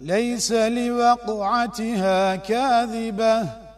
ليس لوقعتها كاذبة.